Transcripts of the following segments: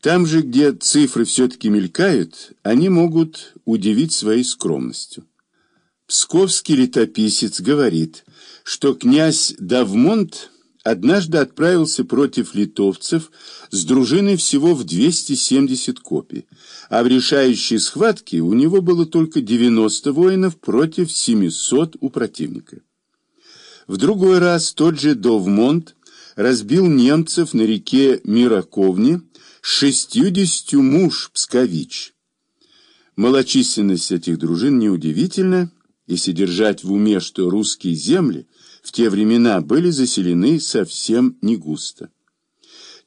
Там же, где цифры все-таки мелькают, они могут удивить своей скромностью. Псковский летописец говорит, что князь Давмонт однажды отправился против литовцев с дружиной всего в 270 копий, а в решающей схватке у него было только 90 воинов против 700 у противника. В другой раз тот же Довмонт разбил немцев на реке Мираковне 60 муж Пскович. Малочисленность этих дружин неудивительна, если держать в уме, что русские земли в те времена были заселены совсем не густо.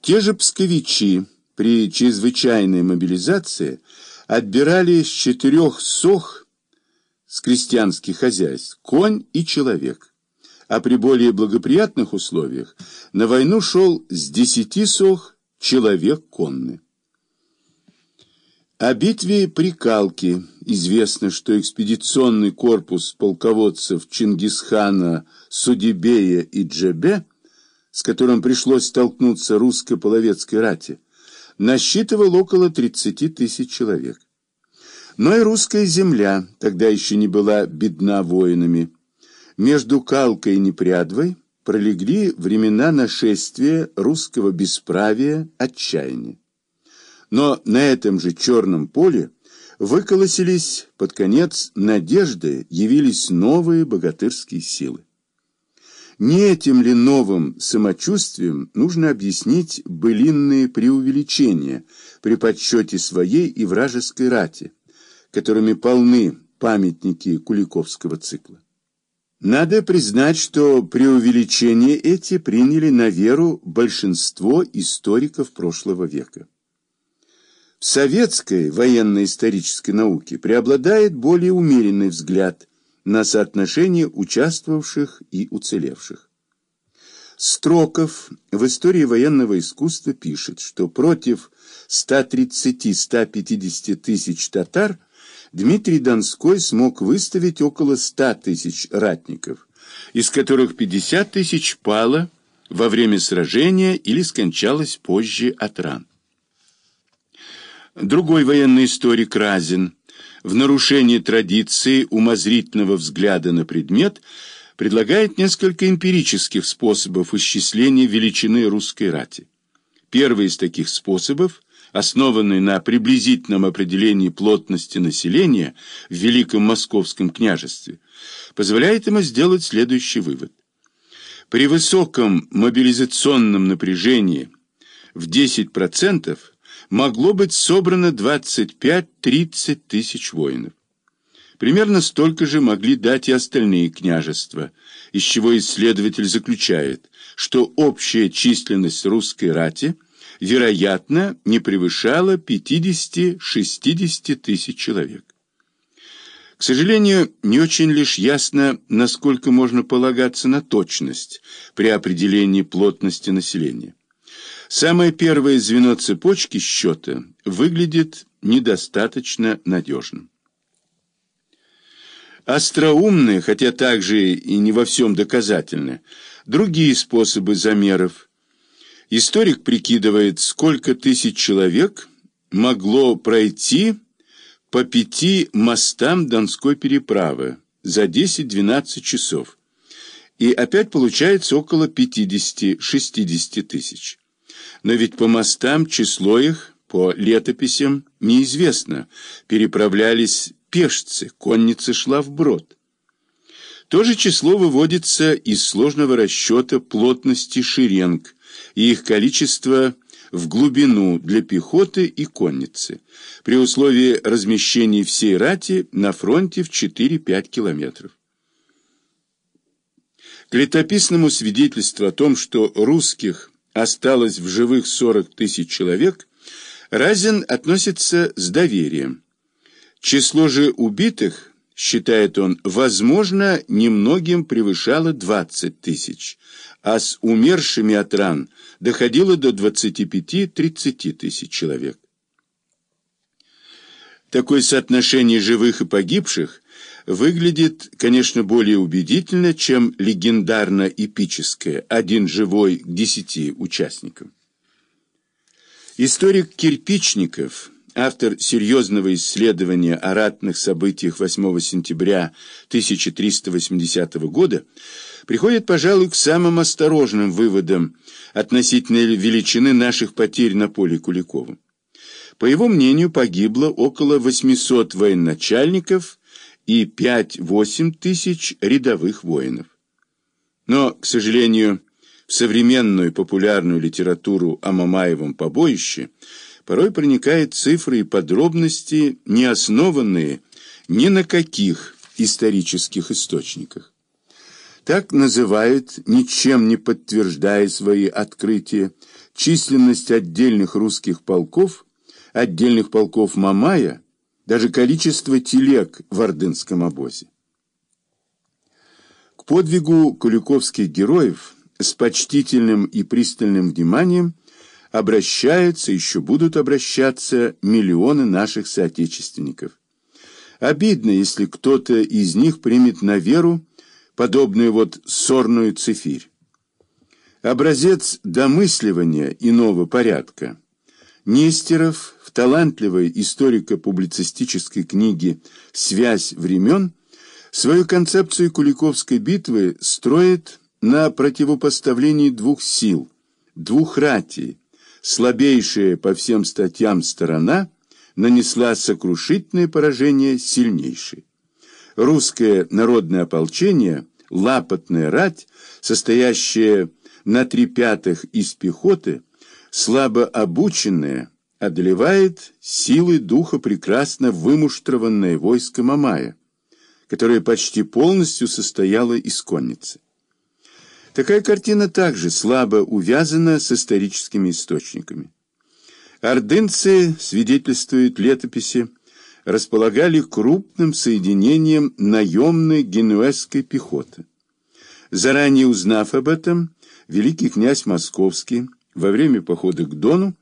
Те же псковичи при чрезвычайной мобилизации отбирали с четырех сох с крестьянских хозяйств конь и человек, а при более благоприятных условиях на войну шел с десяти сох человек конный. О битве при Калке известно, что экспедиционный корпус полководцев Чингисхана, Судебея и Джебе, с которым пришлось столкнуться русско-половецкой рати, насчитывал около 30 тысяч человек. Но и русская земля тогда еще не была бедна воинами. Между Калкой и Непрядвой пролегли времена нашествия русского бесправия, отчаяния. Но на этом же черном поле выколосились под конец надежды, явились новые богатырские силы. Не этим ли новым самочувствием нужно объяснить былинные преувеличения при подсчете своей и вражеской рати, которыми полны памятники Куликовского цикла? Надо признать, что преувеличения эти приняли на веру большинство историков прошлого века. В советской военно-исторической науке преобладает более умеренный взгляд на соотношение участвовавших и уцелевших. Строков в истории военного искусства пишет, что против 130-150 тысяч татар Дмитрий Донской смог выставить около 100 тысяч ратников, из которых 50 тысяч пало во время сражения или скончалось позже от ран. Другой военный историк Разин в нарушении традиции умозрительного взгляда на предмет предлагает несколько эмпирических способов исчисления величины русской рати. Первый из таких способов, основанный на приблизительном определении плотности населения в Великом Московском княжестве, позволяет ему сделать следующий вывод. При высоком мобилизационном напряжении в 10% могло быть собрано 25-30 тысяч воинов. Примерно столько же могли дать и остальные княжества, из чего исследователь заключает, что общая численность русской рати, вероятно, не превышала 50-60 тысяч человек. К сожалению, не очень лишь ясно, насколько можно полагаться на точность при определении плотности населения. Самое первое звено цепочки счета выглядит недостаточно надежным. Остроумные, хотя также и не во всем доказательны, другие способы замеров. Историк прикидывает, сколько тысяч человек могло пройти по пяти мостам Донской переправы за 10-12 часов. И опять получается около 50-60 тысяч. Но ведь по мостам число их, по летописям, неизвестно. Переправлялись пешцы, конница шла вброд. То же число выводится из сложного расчета плотности шеренг и их количества в глубину для пехоты и конницы, при условии размещения всей рати на фронте в 4-5 километров. К летописному свидетельству о том, что русских осталось в живых 40 тысяч человек, Разин относится с доверием. Число же убитых, считает он, возможно, немногим превышало 20 тысяч, а с умершими от ран доходило до 25-30 тысяч человек. Такое соотношение живых и погибших выглядит, конечно, более убедительно, чем легендарно-эпическое «один живой к десяти участникам». Историк Кирпичников, автор серьезного исследования о ратных событиях 8 сентября 1380 года, приходит, пожалуй, к самым осторожным выводам относительно величины наших потерь на поле Куликовым. По его мнению, погибло около 800 военачальников и 5-8 тысяч рядовых воинов. Но, к сожалению, в современную популярную литературу о Мамаевом побоище порой проникают цифры и подробности, не основанные ни на каких исторических источниках. Так называют, ничем не подтверждая свои открытия, численность отдельных русских полков – отдельных полков Мамая, даже количество телег в Ордынском обозе. К подвигу куликовских героев с почтительным и пристальным вниманием обращаются, еще будут обращаться миллионы наших соотечественников. Обидно, если кто-то из них примет на веру подобную вот сорную цифирь. Образец домысливания иного порядка Нестеров в талантливой историко-публицистической книге «Связь времен» свою концепцию Куликовской битвы строит на противопоставлении двух сил, двух ратий. Слабейшая по всем статьям сторона нанесла сокрушительное поражение сильнейшей. Русское народное ополчение, лапотная рать, состоящая на три пятых из пехоты, слабо обученное одолевает силой духа прекрасно вымуштрованное войско Мамая, которое почти полностью состояло из конницы. Такая картина также слабо увязана с историческими источниками. Ордынцы, свидетельствуют летописи, располагали крупным соединением наемной генуэзской пехоты. Заранее узнав об этом, великий князь Московский во время похода к Дону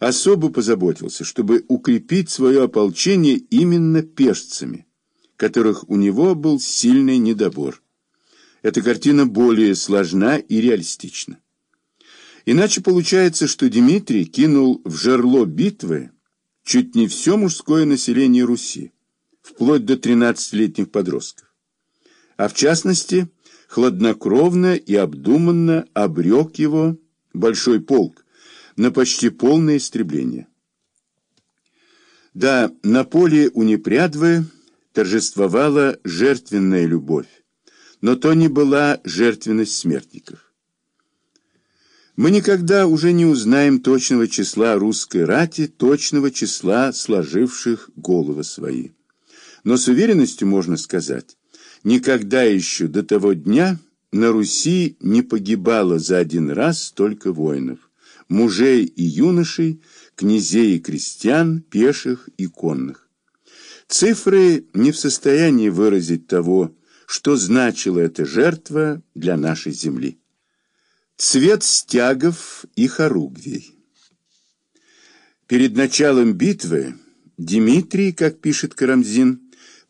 особо позаботился, чтобы укрепить свое ополчение именно пешцами, которых у него был сильный недобор. Эта картина более сложна и реалистична. Иначе получается, что Дмитрий кинул в жерло битвы чуть не все мужское население Руси, вплоть до 13-летних подростков. А в частности, хладнокровно и обдуманно обрек его большой полк на почти полное истребление. Да, на поле у Непрядвы торжествовала жертвенная любовь, но то не была жертвенность смертников. Мы никогда уже не узнаем точного числа русской рати, точного числа сложивших головы свои. Но с уверенностью можно сказать, никогда еще до того дня на Руси не погибало за один раз столько воинов, мужей и юношей, князей и крестьян, пеших и конных. Цифры не в состоянии выразить того, что значила эта жертва для нашей земли. Цвет стягов и хоругвей. Перед началом битвы Дмитрий, как пишет Карамзин,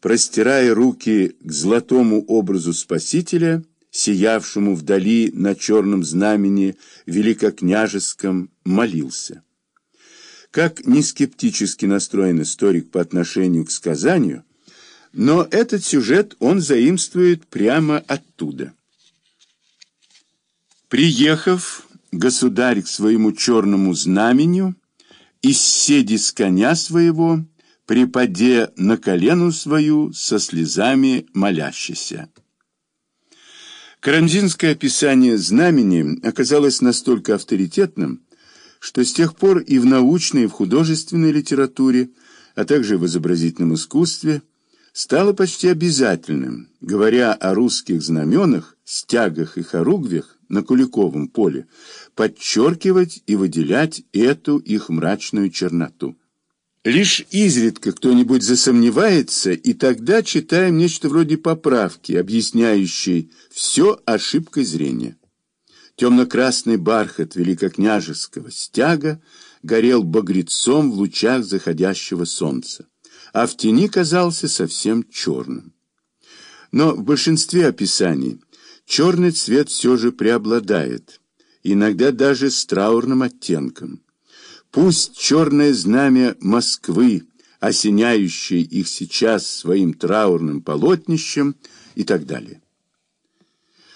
простирая руки к золотому образу Спасителя, сиявшему вдали на черном знамени великокняжеском, молился. Как не скептически настроен историк по отношению к сказанию, но этот сюжет он заимствует прямо оттуда. Приехав, государь к своему черному знаменю, из седи с коня своего, припаде на колену свою со слезами молящийся. Карамзинское описание знамени оказалось настолько авторитетным, что с тех пор и в научной, и в художественной литературе, а также в изобразительном искусстве, стало почти обязательным, говоря о русских знаменах, стягах и хоругвях на Куликовом поле, подчеркивать и выделять эту их мрачную черноту. Лишь изредка кто-нибудь засомневается, и тогда читаем нечто вроде поправки, объясняющей все ошибкой зрения. Темно-красный бархат великокняжеского стяга горел багрецом в лучах заходящего солнца, а в тени казался совсем черным. Но в большинстве описаний черный цвет все же преобладает, иногда даже с траурным оттенком. Пусть черное знамя Москвы, осеняющее их сейчас своим траурным полотнищем и так далее.